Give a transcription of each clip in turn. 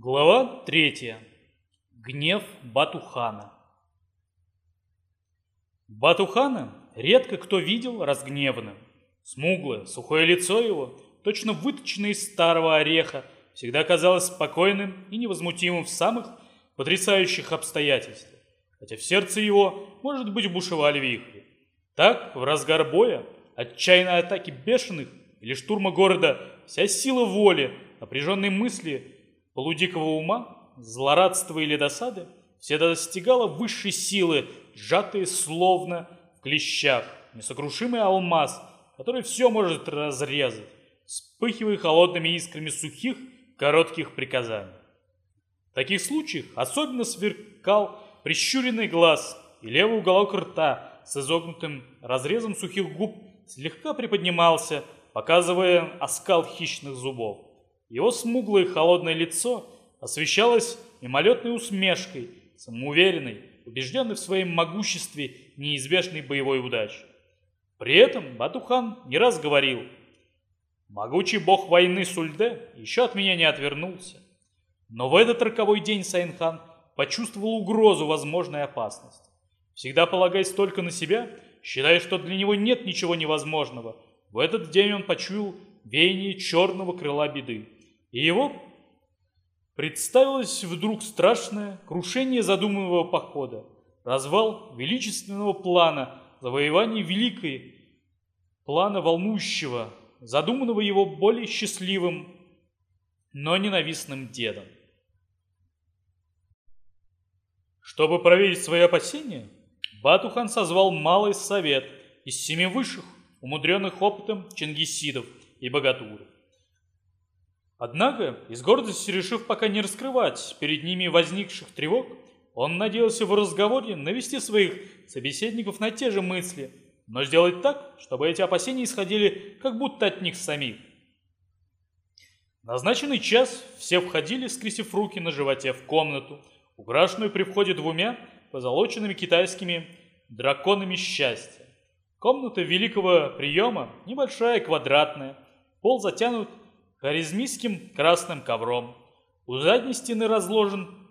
Глава третья. Гнев Батухана. Батухана редко кто видел разгневанным. Смуглое, сухое лицо его, точно выточенное из старого ореха, всегда казалось спокойным и невозмутимым в самых потрясающих обстоятельствах, хотя в сердце его, может быть, бушевали вихри. Так, в разгар боя, отчаянной атаки бешеных или штурма города, вся сила воли, напряженные мысли – полудикого ума, злорадства или досады, все достигала высшей силы, сжатые словно в клещах, несокрушимый алмаз, который все может разрезать, вспыхивая холодными искрами сухих, коротких приказаний. В таких случаях особенно сверкал прищуренный глаз и левый уголок рта с изогнутым разрезом сухих губ слегка приподнимался, показывая оскал хищных зубов. Его смуглое холодное лицо освещалось мимолетной усмешкой, самоуверенной, убежденной в своем могуществе и неизбежной боевой удачи. При этом Батухан не раз говорил, «Могучий бог войны Сульде еще от меня не отвернулся». Но в этот роковой день Сайнхан почувствовал угрозу возможной опасности. Всегда полагаясь только на себя, считая, что для него нет ничего невозможного, в этот день он почуял веяние черного крыла беды. И его представилось вдруг страшное крушение задуманного похода, развал величественного плана завоевания великой, плана волнующего, задуманного его более счастливым, но ненавистным дедом. Чтобы проверить свои опасения, Батухан созвал малый совет из семи высших, умудренных опытом чингисидов и богатуров. Однако, из гордости решив пока не раскрывать перед ними возникших тревог, он надеялся в разговоре навести своих собеседников на те же мысли, но сделать так, чтобы эти опасения исходили как будто от них самих. назначенный час все входили, скрестив руки на животе в комнату, украшенную при входе двумя позолоченными китайскими драконами счастья. Комната великого приема, небольшая, квадратная, пол затянут харизмийским красным ковром. У задней стены разложен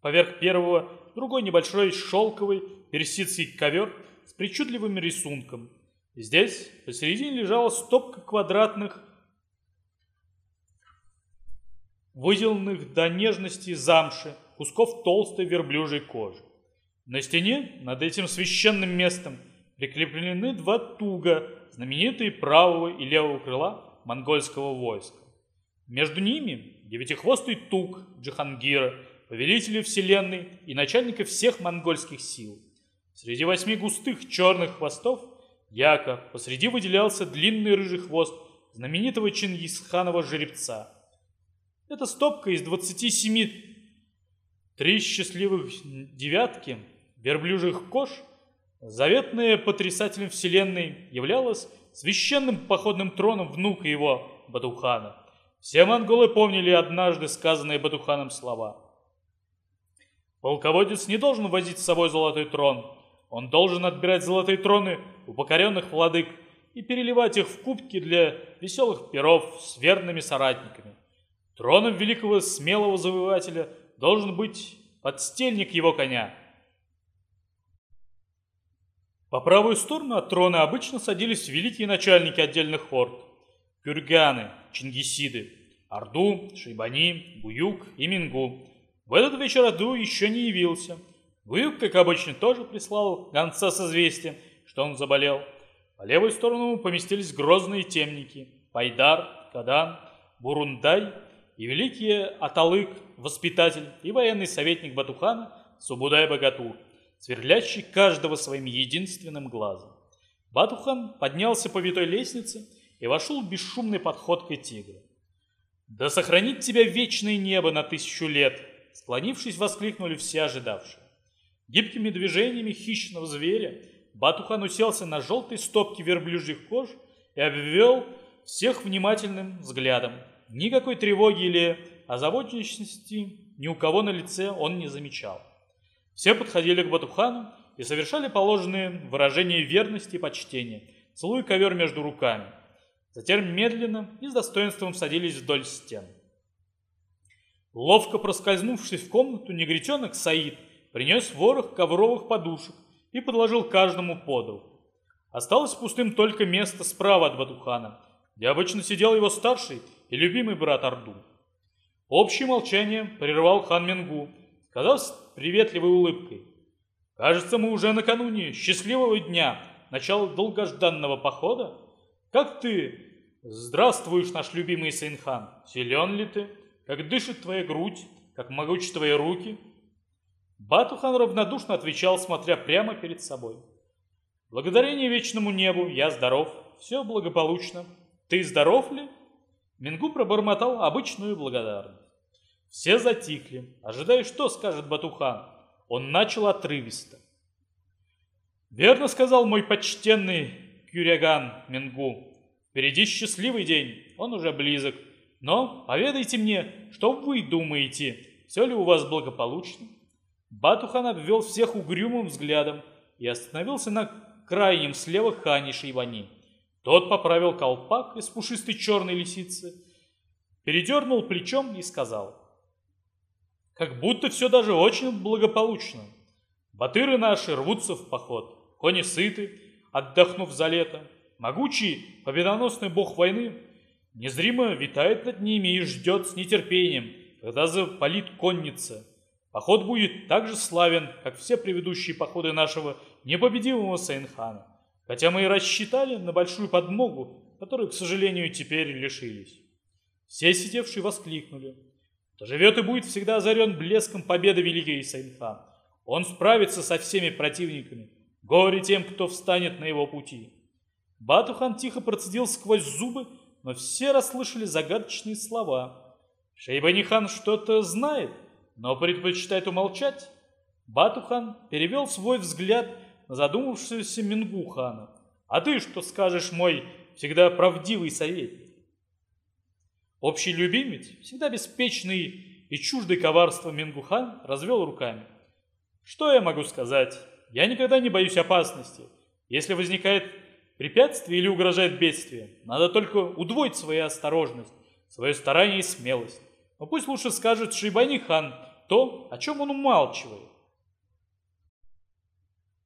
поверх первого другой небольшой шелковый персидский ковер с причудливым рисунком. Здесь посередине лежала стопка квадратных, выделанных до нежности замши, кусков толстой верблюжьей кожи. На стене над этим священным местом прикреплены два туга, знаменитые правого и левого крыла монгольского войска. Между ними девятихвостый тук Джихангира, повелителя вселенной и начальника всех монгольских сил. Среди восьми густых черных хвостов яко посреди выделялся длинный рыжий хвост знаменитого Чингисханова жеребца. Эта стопка из 27 три счастливых девятки верблюжих кож, заветная потрясателем вселенной, являлась священным походным троном внука его, Батухана. Все монголы помнили однажды сказанные Батуханом слова. Полководец не должен возить с собой золотой трон. Он должен отбирать золотые троны у покоренных владык и переливать их в кубки для веселых перов с верными соратниками. Троном великого смелого завоевателя должен быть подстельник его коня – по правую сторону от трона обычно садились великие начальники отдельных хорд. Кюрганы, Чингисиды, Орду, Шейбани, Буюк и Мингу. В этот вечер Орду еще не явился. Буюк, как обычно, тоже прислал гонца с известием, что он заболел. По левую сторону поместились грозные темники Пайдар, Кадан, Бурундай и великий Аталык, воспитатель и военный советник Батухана Субудай-Богатур сверлящий каждого своим единственным глазом. Батухан поднялся по витой лестнице и вошел в бесшумный подходкой тигра. «Да сохранит тебя вечное небо на тысячу лет!» Склонившись, воскликнули все ожидавшие. Гибкими движениями хищного зверя Батухан уселся на желтой стопке верблюжьих кож и обвел всех внимательным взглядом. Никакой тревоги или озабоченности ни у кого на лице он не замечал. Все подходили к Батухану и совершали положенные выражения верности и почтения, целуя ковер между руками. Затем медленно и с достоинством садились вдоль стен. Ловко проскользнувшись в комнату, негритенок Саид принес ворох ковровых подушек и подложил каждому подол. Осталось пустым только место справа от Батухана, где обычно сидел его старший и любимый брат Орду. Общее молчание прервал хан Менгу, сказав с приветливой улыбкой. «Кажется, мы уже накануне счастливого дня, начала долгожданного похода. Как ты здравствуешь, наш любимый Сейнхан? Силен ли ты? Как дышит твоя грудь? Как могучи твои руки?» Батухан равнодушно отвечал, смотря прямо перед собой. «Благодарение вечному небу, я здоров, все благополучно. Ты здоров ли?» Мингу пробормотал обычную благодарность. Все затихли, ожидая, что скажет Батухан. Он начал отрывисто. «Верно сказал мой почтенный Кюряган Мингу. Впереди счастливый день, он уже близок. Но поведайте мне, что вы думаете, все ли у вас благополучно?» Батухан обвел всех угрюмым взглядом и остановился на крайнем слева Хани Шейвани. Тот поправил колпак из пушистой черной лисицы, передернул плечом и сказал. Как будто все даже очень благополучно. Батыры наши рвутся в поход, кони сыты, отдохнув за лето. Могучий, победоносный бог войны незримо витает над ними и ждет с нетерпением, когда запалит конница. Поход будет так же славен, как все предыдущие походы нашего непобедимого Сейнхана хотя мы и рассчитали на большую подмогу, которой, к сожалению, теперь лишились. Все сидевшие воскликнули. Кто живет и будет всегда озарен блеском победы великий Исаильхан. Он справится со всеми противниками. Горе тем, кто встанет на его пути. Батухан тихо процедил сквозь зубы, но все расслышали загадочные слова. Шейбанихан что-то знает, но предпочитает умолчать. Батухан перевел свой взгляд задумавшегося Мингухана. «А ты что скажешь, мой всегда правдивый советник?» Общий любимец, всегда беспечный и чуждый коварства Мингухан, развел руками. «Что я могу сказать? Я никогда не боюсь опасности. Если возникает препятствие или угрожает бедствие, надо только удвоить свою осторожность, свое старание и смелость. Но пусть лучше скажет Шейбани хан то, о чем он умалчивает.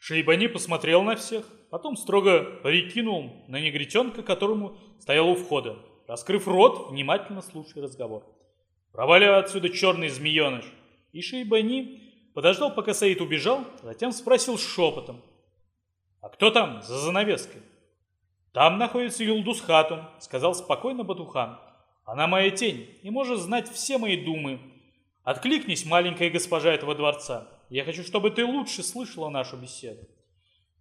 Шейбани посмотрел на всех, потом строго прикинул на негритенка, которому стоял у входа, раскрыв рот, внимательно слушая разговор. «Проваливай отсюда, черный змееныш!» И Шейбани подождал, пока Саид убежал, затем спросил шепотом. «А кто там за занавеской?» «Там находится Юлдус Хатун», — сказал спокойно Батухан. «Она моя тень и может знать все мои думы. Откликнись, маленькая госпожа этого дворца. Я хочу, чтобы ты лучше слышала нашу беседу.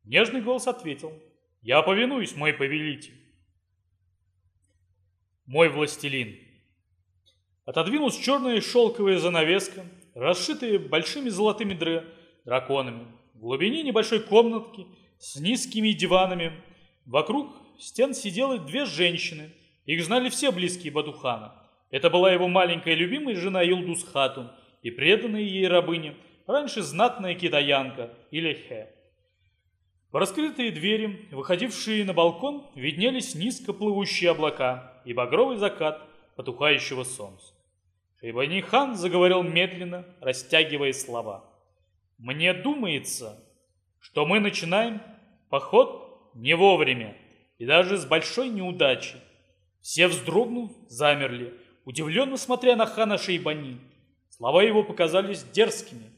Нежный голос ответил. Я повинуюсь, мой повелитель. Мой властелин. Отодвинулась черная шелковая занавеска, расшитая большими золотыми др... драконами. В глубине небольшой комнатки с низкими диванами. Вокруг стен сидели две женщины. Их знали все близкие Бадухана. Это была его маленькая любимая жена Илдус Хатун и преданная ей рабыня – раньше знатная китаянка или По раскрытые двери, выходившие на балкон, виднелись низко плывущие облака и багровый закат потухающего солнца. Шейбани хан заговорил медленно, растягивая слова. «Мне думается, что мы начинаем поход не вовремя и даже с большой неудачей. Все вздрогнув, замерли, удивленно смотря на хана Шейбани. Слова его показались дерзкими,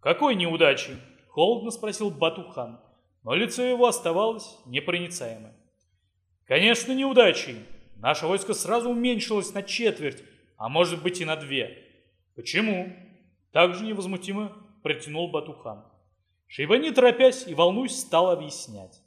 «Какой неудачи?» – холодно спросил Батухан, но лицо его оставалось непроницаемым. «Конечно, неудачей. Наше войско сразу уменьшилось на четверть, а может быть и на две. Почему?» Так же невозмутимо протянул Батухан. Шейбани, торопясь и волнуясь, стал объяснять.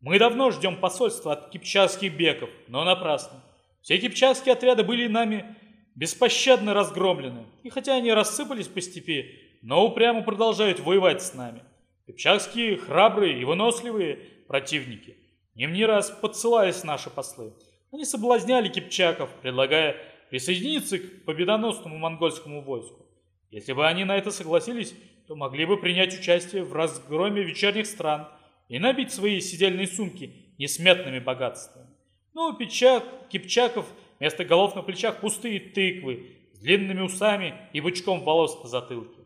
«Мы давно ждем посольства от кипчакских беков, но напрасно. Все кипчакские отряды были нами беспощадно разгромлены, и хотя они рассыпались по степи, но упрямо продолжают воевать с нами. Кипчакские храбрые и выносливые противники. Им не раз подсылались наши послы. Они соблазняли кипчаков, предлагая присоединиться к победоносному монгольскому войску. Если бы они на это согласились, то могли бы принять участие в разгроме вечерних стран и набить свои сидельные сумки несметными богатствами. Но Пичак, Кипчаков вместо голов на плечах пустые тыквы с длинными усами и бычком волос на затылке.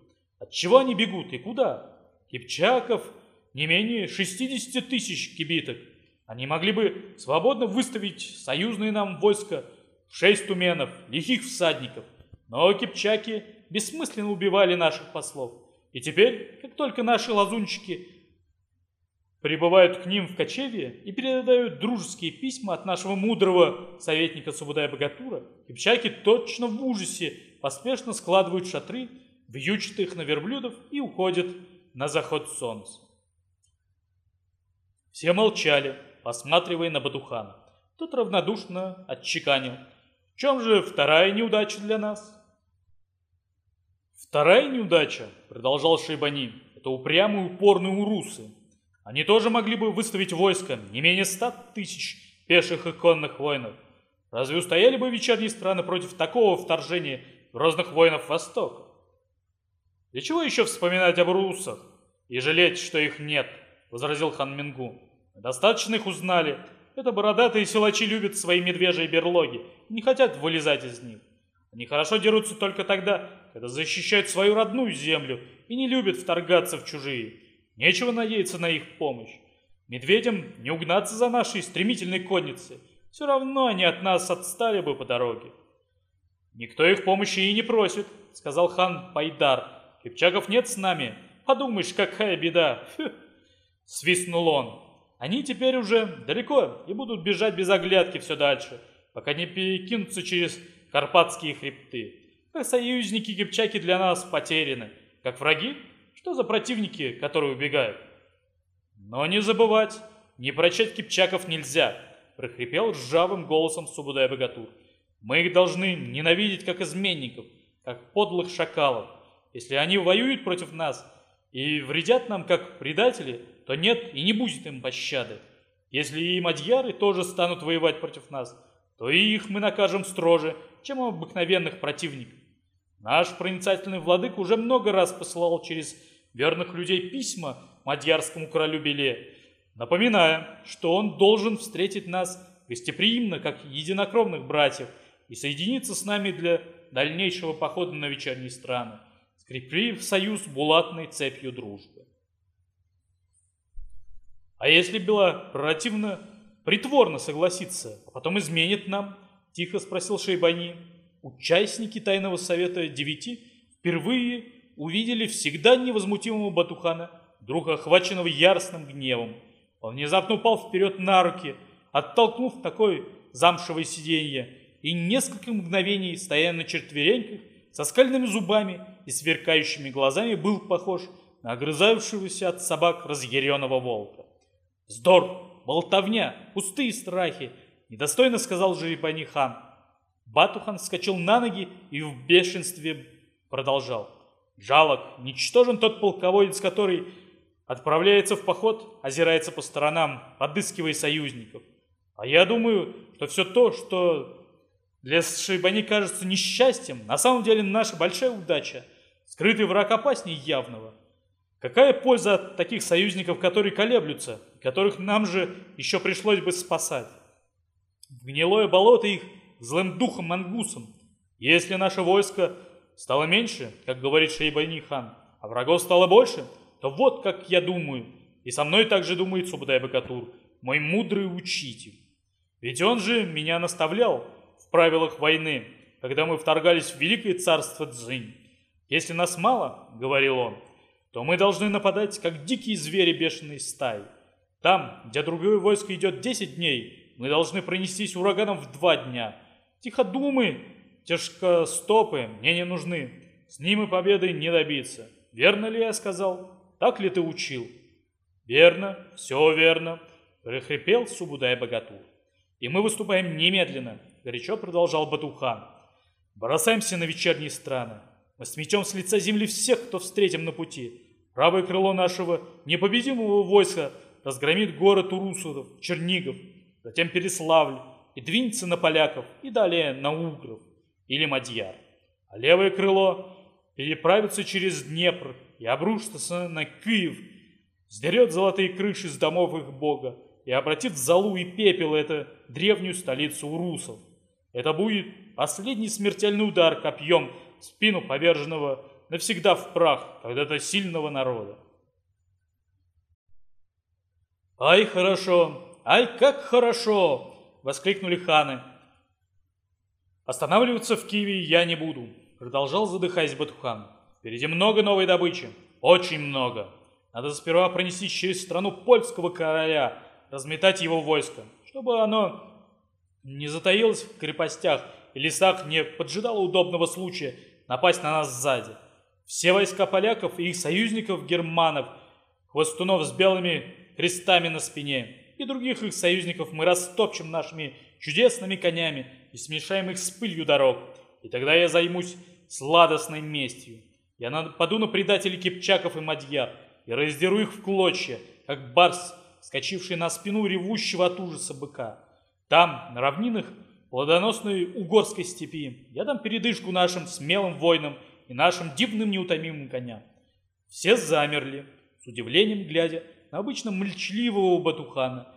От чего они бегут и куда? Кипчаков не менее 60 тысяч кибиток. Они могли бы свободно выставить союзные нам войска в шесть туменов, лихих всадников. Но кипчаки бессмысленно убивали наших послов. И теперь, как только наши лазунчики прибывают к ним в кочевье и передают дружеские письма от нашего мудрого советника Субудая-Богатура, кипчаки точно в ужасе поспешно складывают шатры, вьючат их на верблюдов и уходят на заход солнца. Все молчали, посматривая на Батухана. Тот равнодушно отчеканил. В чем же вторая неудача для нас? Вторая неудача, продолжал Шейбани, это упрямые упорные урусы. Они тоже могли бы выставить войско не менее ста тысяч пеших и конных воинов. Разве устояли бы вечерние страны против такого вторжения грозных воинов Востока? Для чего еще вспоминать об русах и жалеть, что их нет, возразил хан Мингу. Достаточно их узнали. Это бородатые силачи любят свои медвежьи берлоги, не хотят вылезать из них. Они хорошо дерутся только тогда, когда защищают свою родную землю и не любят вторгаться в чужие. Нечего надеяться на их помощь. Медведям не угнаться за нашей стремительной конницей. Все равно они от нас отстали бы по дороге. Никто их помощи и не просит, сказал хан Пайдар. Кипчаков нет с нами. Подумаешь, какая беда. Фу. Свистнул он. Они теперь уже далеко и будут бежать без оглядки все дальше, пока не перекинутся через Карпатские хребты. Как союзники кипчаки для нас потеряны, как враги что за противники, которые убегают? Но не забывать, не прощать кипчаков нельзя, прохрипел ржавым голосом Субудай Богатур. Мы их должны ненавидеть как изменников, как подлых шакалов. Если они воюют против нас и вредят нам как предатели, то нет и не будет им пощады. Если и мадьяры тоже станут воевать против нас, то и их мы накажем строже, чем обыкновенных противников. Наш проницательный владык уже много раз посылал через верных людей письма мадьярскому королю Беле, напоминая, что он должен встретить нас гостеприимно, как единокровных братьев, и соединиться с нами для дальнейшего похода на вечерние страны, скрепив союз булатной цепью дружбы. А если Бела противно, притворно согласится, а потом изменит нам, тихо спросил Шейбани, участники тайного совета девяти впервые увидели всегда невозмутимого Батухана, вдруг охваченного яростным гневом. Он внезапно упал вперед на руки, оттолкнув такое замшевое сиденье, и несколько мгновений, стоя на четвереньках, со скальными зубами и сверкающими глазами, был похож на огрызающегося от собак разъяренного волка. «Вздор! Болтовня! Пустые страхи!» — недостойно сказал Жеребани хан. Батухан вскочил на ноги и в бешенстве продолжал. Жалок, ничтожен тот полководец, который отправляется в поход, озирается по сторонам, подыскивая союзников. А я думаю, что все то, что для Шибани кажется несчастьем, на самом деле наша большая удача. Скрытый враг опаснее явного. Какая польза от таких союзников, которые колеблются, которых нам же еще пришлось бы спасать? В гнилое болото их злым духом мангусом. Если наше войско стало меньше, как говорит Шейбани хан, а врагов стало больше, то вот как я думаю, и со мной также думает Субадай Бакатур, мой мудрый учитель. Ведь он же меня наставлял в правилах войны, когда мы вторгались в великое царство Цзинь. Если нас мало, говорил он, то мы должны нападать, как дикие звери бешеной стаи. Там, где другое войско идет 10 дней, мы должны пронестись ураганом в два дня. Тиходумы Тяжкостопы мне не нужны. С ними победы не добиться. Верно ли я сказал? Так ли ты учил? Верно, все верно, прохрипел Субудай Богатур. И мы выступаем немедленно, горячо продолжал Батухан. Бросаемся на вечерние страны. Мы сметем с лица земли всех, кто встретим на пути. Правое крыло нашего непобедимого войска разгромит город Урусудов, Чернигов, затем Переславль и двинется на поляков и далее на угров или Мадьяр, а левое крыло переправится через Днепр и обрушится на Киев, сдерет золотые крыши с домов их бога и обратит в золу и пепел эту древнюю столицу урусов. Это будет последний смертельный удар копьем спину поверженного навсегда в прах когда-то сильного народа. «Ай, хорошо! Ай, как хорошо!» — воскликнули ханы. «Останавливаться в Киеве я не буду», — продолжал задыхаясь Батухан. «Впереди много новой добычи, очень много. Надо сперва пронести через страну польского короля, разметать его войско, чтобы оно не затаилось в крепостях и лесах, не поджидало удобного случая напасть на нас сзади. Все войска поляков и их союзников германов, хвостунов с белыми крестами на спине и других их союзников мы растопчем нашими чудесными конями и смешаем их с пылью дорог. И тогда я займусь сладостной местью. Я нападу на предателей кипчаков и мадьяр и раздеру их в клочья, как барс, скачивший на спину ревущего от ужаса быка. Там, на равнинах плодоносной угорской степи, я дам передышку нашим смелым воинам и нашим дивным неутомимым коням. Все замерли, с удивлением глядя на обычно мальчливого Батухана.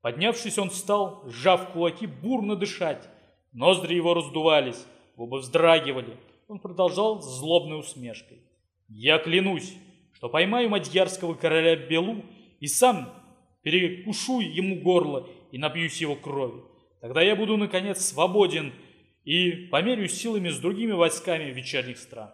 Поднявшись, он встал, сжав кулаки, бурно дышать. Ноздри его раздувались, губы вздрагивали. Он продолжал с злобной усмешкой. «Я клянусь, что поймаю мадьярского короля Белу и сам перекушу ему горло и напьюсь его крови. Тогда я буду, наконец, свободен и померю силами с другими войсками вечерних стран.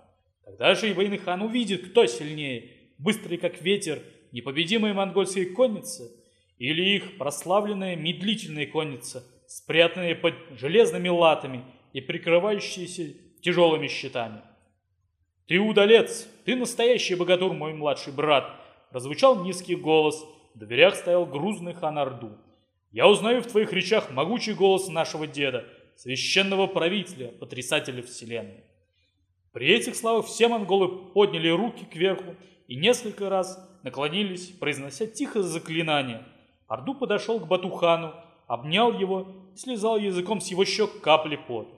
Тогда же и Вейныхан увидит, кто сильнее, быстрый как ветер, непобедимая монгольская конница или их прославленная медлительная конница, спрятанная под железными латами и прикрывающаяся тяжелыми щитами. «Ты удалец! Ты настоящий богатур, мой младший брат!» Прозвучал низкий голос, в дверях стоял грузный хан Орду. «Я узнаю в твоих речах могучий голос нашего деда, священного правителя, потрясателя вселенной». При этих словах все монголы подняли руки кверху и несколько раз наклонились, произнося тихо заклинание. Орду подошел к Батухану, обнял его и слезал языком с его щек капли пота.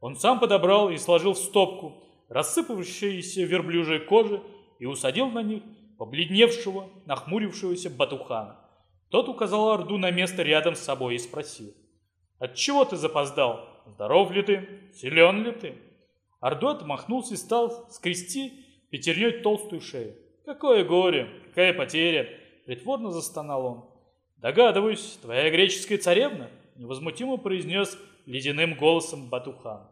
Он сам подобрал и сложил в стопку рассыпавшиеся верблюжьей кожи и усадил на них побледневшего, нахмурившегося Батухана. Тот указал Орду на место рядом с собой и спросил. «Отчего ты запоздал? Здоров ли ты? Силен ли ты?» Орду отмахнулся и стал скрести пятерней толстую шею. «Какое горе! Какая потеря!» Притворно застонал он. «Догадываюсь, твоя греческая царевна?» Невозмутимо произнес ледяным голосом Батухан.